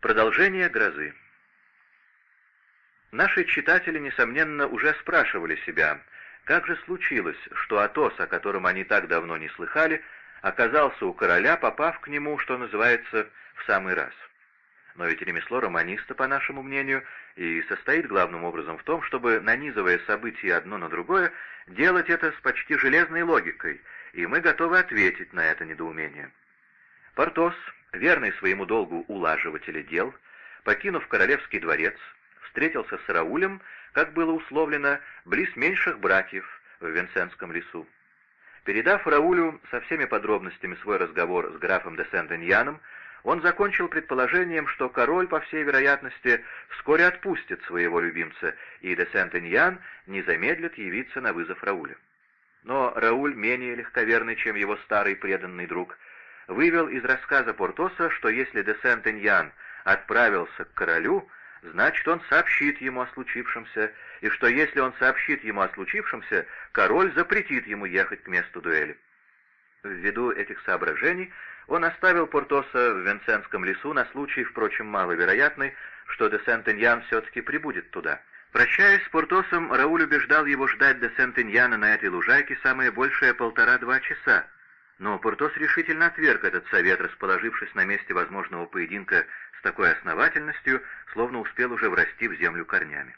Продолжение грозы. Наши читатели, несомненно, уже спрашивали себя, как же случилось, что Атос, о котором они так давно не слыхали, оказался у короля, попав к нему, что называется, в самый раз. Но ведь ремесло романиста, по нашему мнению, и состоит главным образом в том, чтобы, нанизывая события одно на другое, делать это с почти железной логикой, и мы готовы ответить на это недоумение. Портос, верный своему долгу улаживателя дел, покинув королевский дворец, встретился с Раулем, как было условлено, близ меньших братьев в Венсенском лесу. Передав Раулю со всеми подробностями свой разговор с графом де Сент-Эньяном, он закончил предположением, что король, по всей вероятности, вскоре отпустит своего любимца, и де Сент-Эньян не замедлит явиться на вызов Рауля. Но Рауль, менее легковерный, чем его старый преданный друг, вывел из рассказа Портоса, что если де Сент-Эньян отправился к королю, значит, он сообщит ему о случившемся, и что если он сообщит ему о случившемся, король запретит ему ехать к месту дуэли. Ввиду этих соображений он оставил Портоса в Венсенском лесу на случай, впрочем, маловероятный, что де Сент-Эньян все-таки прибудет туда. Прощаясь с Портосом, Рауль убеждал его ждать де Сент-Эньяна на этой лужайке самое большее полтора-два часа, но Портос решительно отверг этот совет, расположившись на месте возможного поединка с такой основательностью, словно успел уже врасти в землю корнями.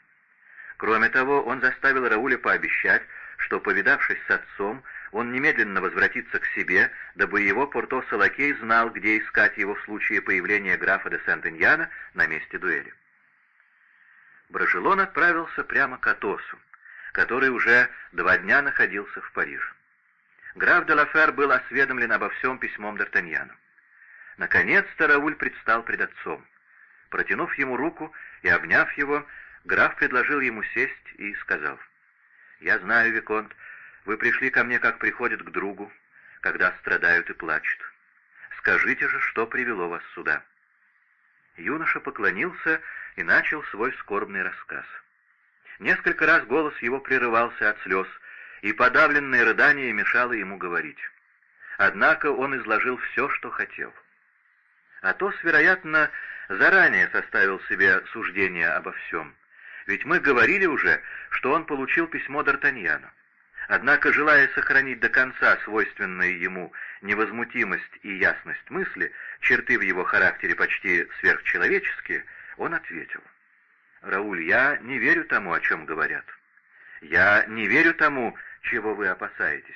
Кроме того, он заставил Рауля пообещать, что, повидавшись с отцом, он немедленно возвратится к себе, дабы его Портоса лакей знал, где искать его в случае появления графа де Сент-Иньяна на месте дуэли. Брожелон отправился прямо к Атосу, который уже два дня находился в Париже. Граф де Лафер был осведомлен обо всем письмом Д'Артаньяну. Наконец-то Рауль предстал пред отцом. Протянув ему руку и обняв его, граф предложил ему сесть и сказал, «Я знаю, Виконт, вы пришли ко мне, как приходят к другу, когда страдают и плачут. Скажите же, что привело вас сюда?» Юноша поклонился и начал свой скорбный рассказ. Несколько раз голос его прерывался от слез, и подавленное рыдание мешало ему говорить. Однако он изложил все, что хотел. Атос, вероятно, заранее составил себе суждение обо всем. Ведь мы говорили уже, что он получил письмо Д'Артаньяна. Однако, желая сохранить до конца свойственные ему невозмутимость и ясность мысли, черты в его характере почти сверхчеловеческие, он ответил. «Рауль, я не верю тому, о чем говорят. Я не верю тому, чего вы опасаетесь.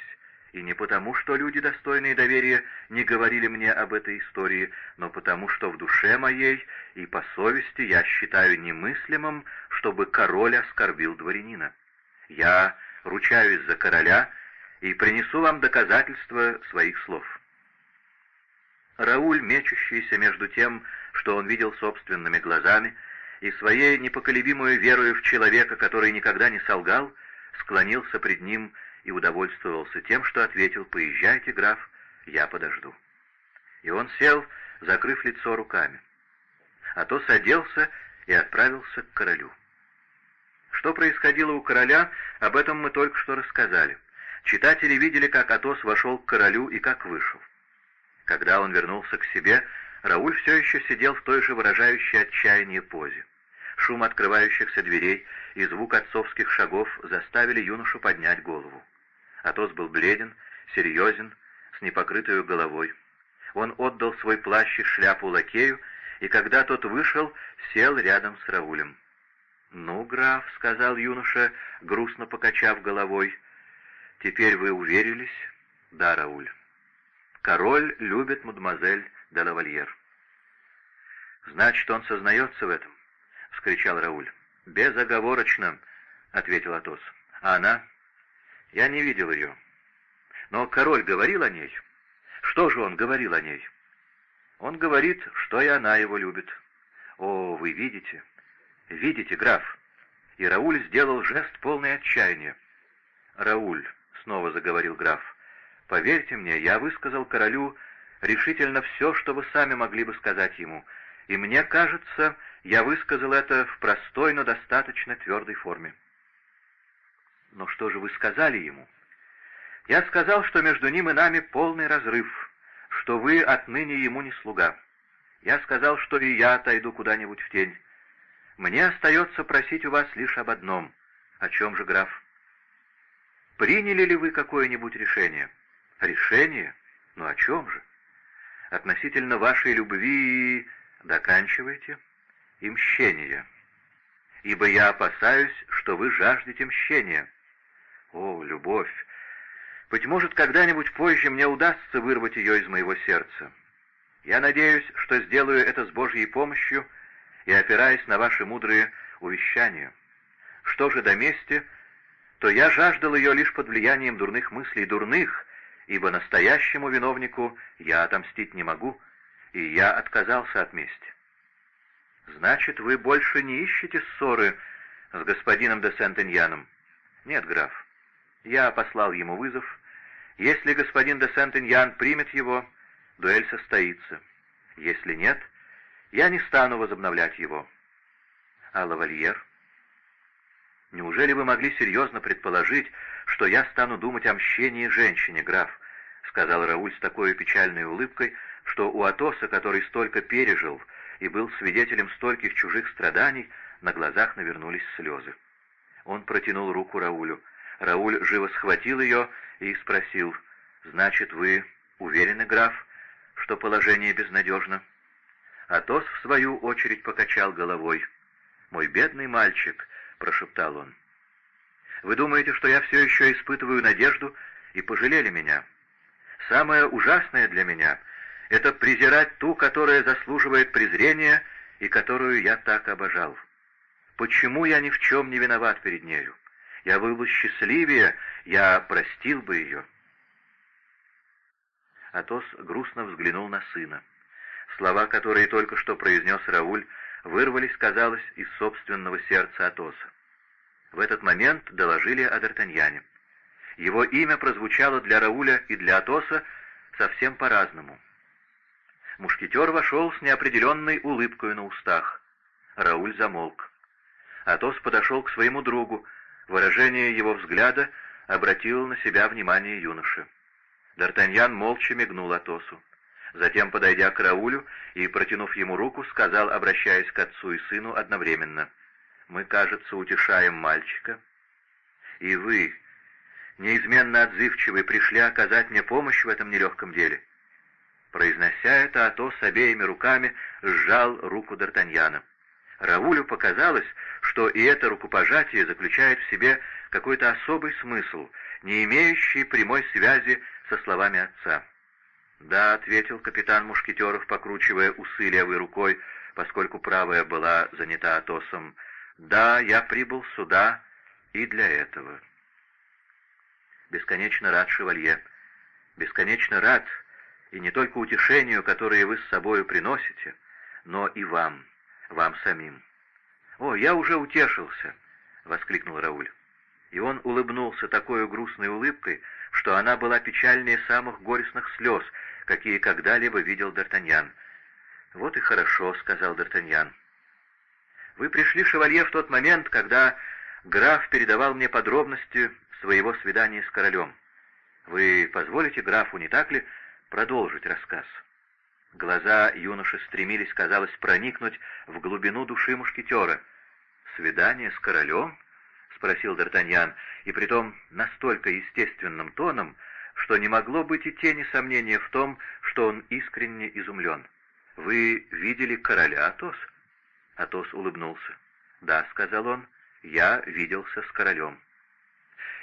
И не потому, что люди, достойные доверия, не говорили мне об этой истории, но потому, что в душе моей и по совести я считаю немыслимым, чтобы король оскорбил дворянина. Я ручаюсь за короля и принесу вам доказательства своих слов». Рауль, мечущийся между тем, что он видел собственными глазами, и своей непоколебимой верою в человека, который никогда не солгал, склонился пред ним и удовольствовался тем, что ответил «Поезжайте, граф, я подожду». И он сел, закрыв лицо руками. А то садился и отправился к королю. Что происходило у короля, об этом мы только что рассказали. Читатели видели, как Атос вошел к королю и как вышел. Когда он вернулся к себе, Рауль все еще сидел в той же выражающей отчаяние позе. Шум открывающихся дверей и звук отцовских шагов заставили юношу поднять голову. Атос был бледен, серьезен, с непокрытой головой. Он отдал свой плащ и шляпу лакею, и когда тот вышел, сел рядом с Раулем. «Ну, граф», — сказал юноша, грустно покачав головой, — «теперь вы уверились?» «Да, Рауль». «Король любит мадемуазель де лавальер». «Значит, он сознается в этом?» — вскричал Рауль. «Безоговорочно», — ответил Атос. «А она?» «Я не видел ее». «Но король говорил о ней?» «Что же он говорил о ней?» «Он говорит, что и она его любит». «О, вы видите?» «Видите, граф?» И Рауль сделал жест полный отчаяния. «Рауль», — снова заговорил граф, — «поверьте мне, я высказал королю решительно все, что вы сами могли бы сказать ему, и мне кажется, я высказал это в простой, но достаточно твердой форме». «Но что же вы сказали ему?» «Я сказал, что между ним и нами полный разрыв, что вы отныне ему не слуга. Я сказал, что и я отойду куда-нибудь в тень. Мне остается просить у вас лишь об одном. О чем же, граф? Приняли ли вы какое-нибудь решение? Решение? Ну о чем же? Относительно вашей любви доканчивайте и мщения. Ибо я опасаюсь, что вы жаждете мщения. О, любовь! Быть может, когда-нибудь позже мне удастся вырвать ее из моего сердца. Я надеюсь, что сделаю это с Божьей помощью и опираясь на ваши мудрые увещания. Что же до мести, то я жаждал ее лишь под влиянием дурных мыслей дурных, ибо настоящему виновнику я отомстить не могу, и я отказался от мести. Значит, вы больше не ищете ссоры с господином де Сент-Иньяном? Нет, граф. Я послал ему вызов. Если господин де Сент-Иньян примет его, дуэль состоится. Если нет, я не стану возобновлять его. А лавальер? Неужели вы могли серьезно предположить, что я стану думать о мщении женщине, граф? — сказал Рауль с такой печальной улыбкой, что у Атоса, который столько пережил и был свидетелем стольких чужих страданий, на глазах навернулись слезы. Он протянул руку Раулю. Рауль живо схватил ее и спросил, «Значит, вы уверены, граф, что положение безнадежно?» Атос, в свою очередь, покачал головой. «Мой бедный мальчик», — прошептал он, — «вы думаете, что я все еще испытываю надежду и пожалели меня? Самое ужасное для меня — это презирать ту, которая заслуживает презрения и которую я так обожал. Почему я ни в чем не виноват перед нею? Я был бы счастливее, я простил бы ее». Атос грустно взглянул на сына. Слова, которые только что произнес Рауль, вырвались, казалось, из собственного сердца Атоса. В этот момент доложили о Д'Артаньяне. Его имя прозвучало для Рауля и для Атоса совсем по-разному. Мушкетер вошел с неопределенной улыбкой на устах. Рауль замолк. Атос подошел к своему другу. Выражение его взгляда обратило на себя внимание юноши. Д'Артаньян молча мигнул Атосу. Затем, подойдя к Раулю и протянув ему руку, сказал, обращаясь к отцу и сыну одновременно, «Мы, кажется, утешаем мальчика. И вы, неизменно отзывчивый, пришли оказать мне помощь в этом нелегком деле». Произнося это, Атос обеими руками сжал руку Д'Артаньяна. Раулю показалось, что и это рукопожатие заключает в себе какой-то особый смысл, не имеющий прямой связи со словами отца. «Да», — ответил капитан Мушкетеров, покручивая усы левой рукой, поскольку правая была занята Атосом. «Да, я прибыл сюда и для этого». «Бесконечно рад, шевалье, бесконечно рад, и не только утешению, которое вы с собою приносите, но и вам, вам самим». «О, я уже утешился!» — воскликнул Рауль. И он улыбнулся такой грустной улыбкой, что она была печальнее самых горестных слез, какие когда-либо видел Д'Артаньян. «Вот и хорошо», — сказал Д'Артаньян. «Вы пришли, шевалье, в тот момент, когда граф передавал мне подробности своего свидания с королем. Вы позволите графу, не так ли, продолжить рассказ?» Глаза юноши стремились, казалось, проникнуть в глубину души мушкетера. «Свидание с королем?» — спросил Д'Артаньян, и притом настолько естественным тоном, что не могло быть и тени сомнения в том, что он искренне изумлен. «Вы видели короля, Атос?» Атос улыбнулся. «Да», — сказал он, — «я виделся с королем».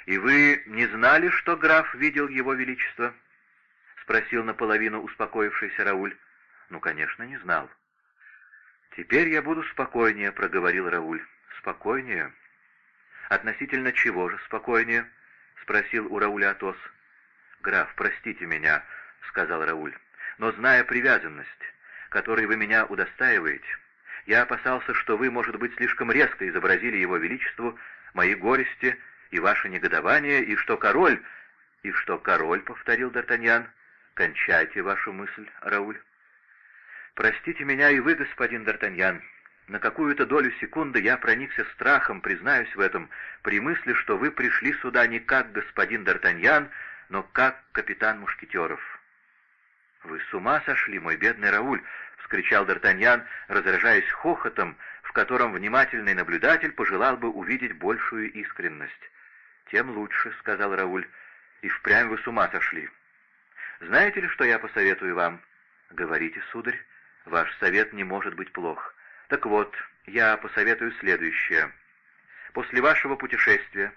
«И вы не знали, что граф видел его величество?» — спросил наполовину успокоившийся Рауль. «Ну, конечно, не знал». «Теперь я буду спокойнее», — проговорил Рауль. «Спокойнее?» «Относительно чего же спокойнее?» — спросил у Рауля Атос. «Граф, простите меня», — сказал Рауль, — «но зная привязанность, которой вы меня удостаиваете, я опасался, что вы, может быть, слишком резко изобразили его величеству мои горести и ваше негодование, и что король...» «И что король», — повторил Д'Артаньян, — «кончайте вашу мысль, Рауль». «Простите меня и вы, господин Д'Артаньян», на какую-то долю секунды я проникся страхом, признаюсь в этом, при мысли, что вы пришли сюда не как господин Д'Артаньян, но как капитан Мушкетеров. «Вы с ума сошли, мой бедный Рауль!» — вскричал Д'Артаньян, разражаясь хохотом, в котором внимательный наблюдатель пожелал бы увидеть большую искренность. «Тем лучше», — сказал Рауль, — «и впрямь вы с ума сошли. Знаете ли, что я посоветую вам?» «Говорите, сударь, ваш совет не может быть плох. Так вот, я посоветую следующее. После вашего путешествия,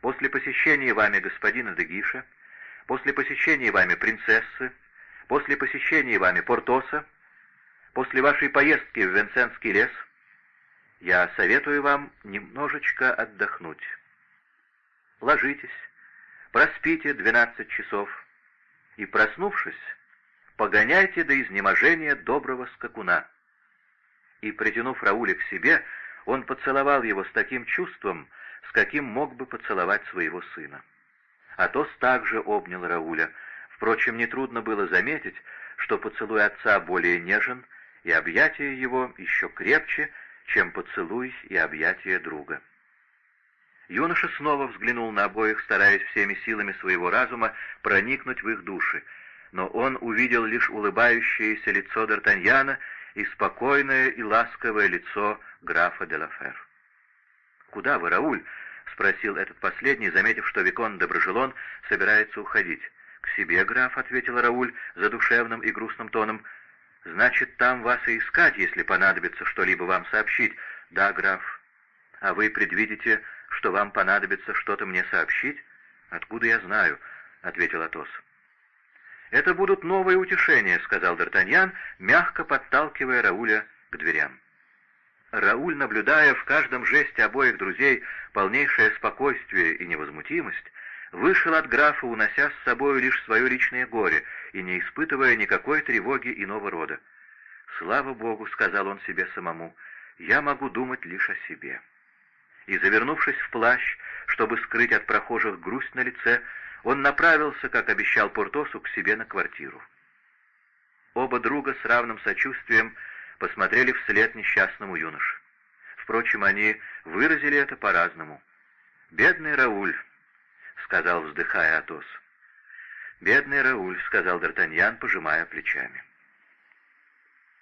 после посещения вами господина Дегиша, после посещения вами принцессы, после посещения вами Портоса, после вашей поездки в Венценский лес, я советую вам немножечко отдохнуть. Ложитесь, проспите двенадцать часов и, проснувшись, погоняйте до изнеможения доброго скакуна. И, притянув Рауля к себе, он поцеловал его с таким чувством, с каким мог бы поцеловать своего сына. Атос также обнял Рауля. Впрочем, нетрудно было заметить, что поцелуй отца более нежен, и объятие его еще крепче, чем поцелуй и объятие друга. Юноша снова взглянул на обоих, стараясь всеми силами своего разума проникнуть в их души, но он увидел лишь улыбающееся лицо Д'Артаньяна и спокойное и ласковое лицо графа де Лафер. «Куда вы, Рауль?» — спросил этот последний, заметив, что Викон Доброжелон собирается уходить. «К себе, граф», — ответил Рауль задушевным и грустным тоном. «Значит, там вас и искать, если понадобится что-либо вам сообщить». «Да, граф. А вы предвидите, что вам понадобится что-то мне сообщить?» «Откуда я знаю?» — ответил Атос. «Это будут новые утешения», — сказал Д'Артаньян, мягко подталкивая Рауля к дверям. Рауль, наблюдая в каждом жесте обоих друзей полнейшее спокойствие и невозмутимость, вышел от графа, унося с собой лишь свое личное горе и не испытывая никакой тревоги иного рода. «Слава Богу», — сказал он себе самому, — «я могу думать лишь о себе». И, завернувшись в плащ, чтобы скрыть от прохожих грусть на лице, он направился, как обещал Портосу, к себе на квартиру. Оба друга с равным сочувствием посмотрели вслед несчастному юноше. Впрочем, они выразили это по-разному. «Бедный Рауль», — сказал, вздыхая Атос. «Бедный Рауль», — сказал Д'Артаньян, пожимая плечами.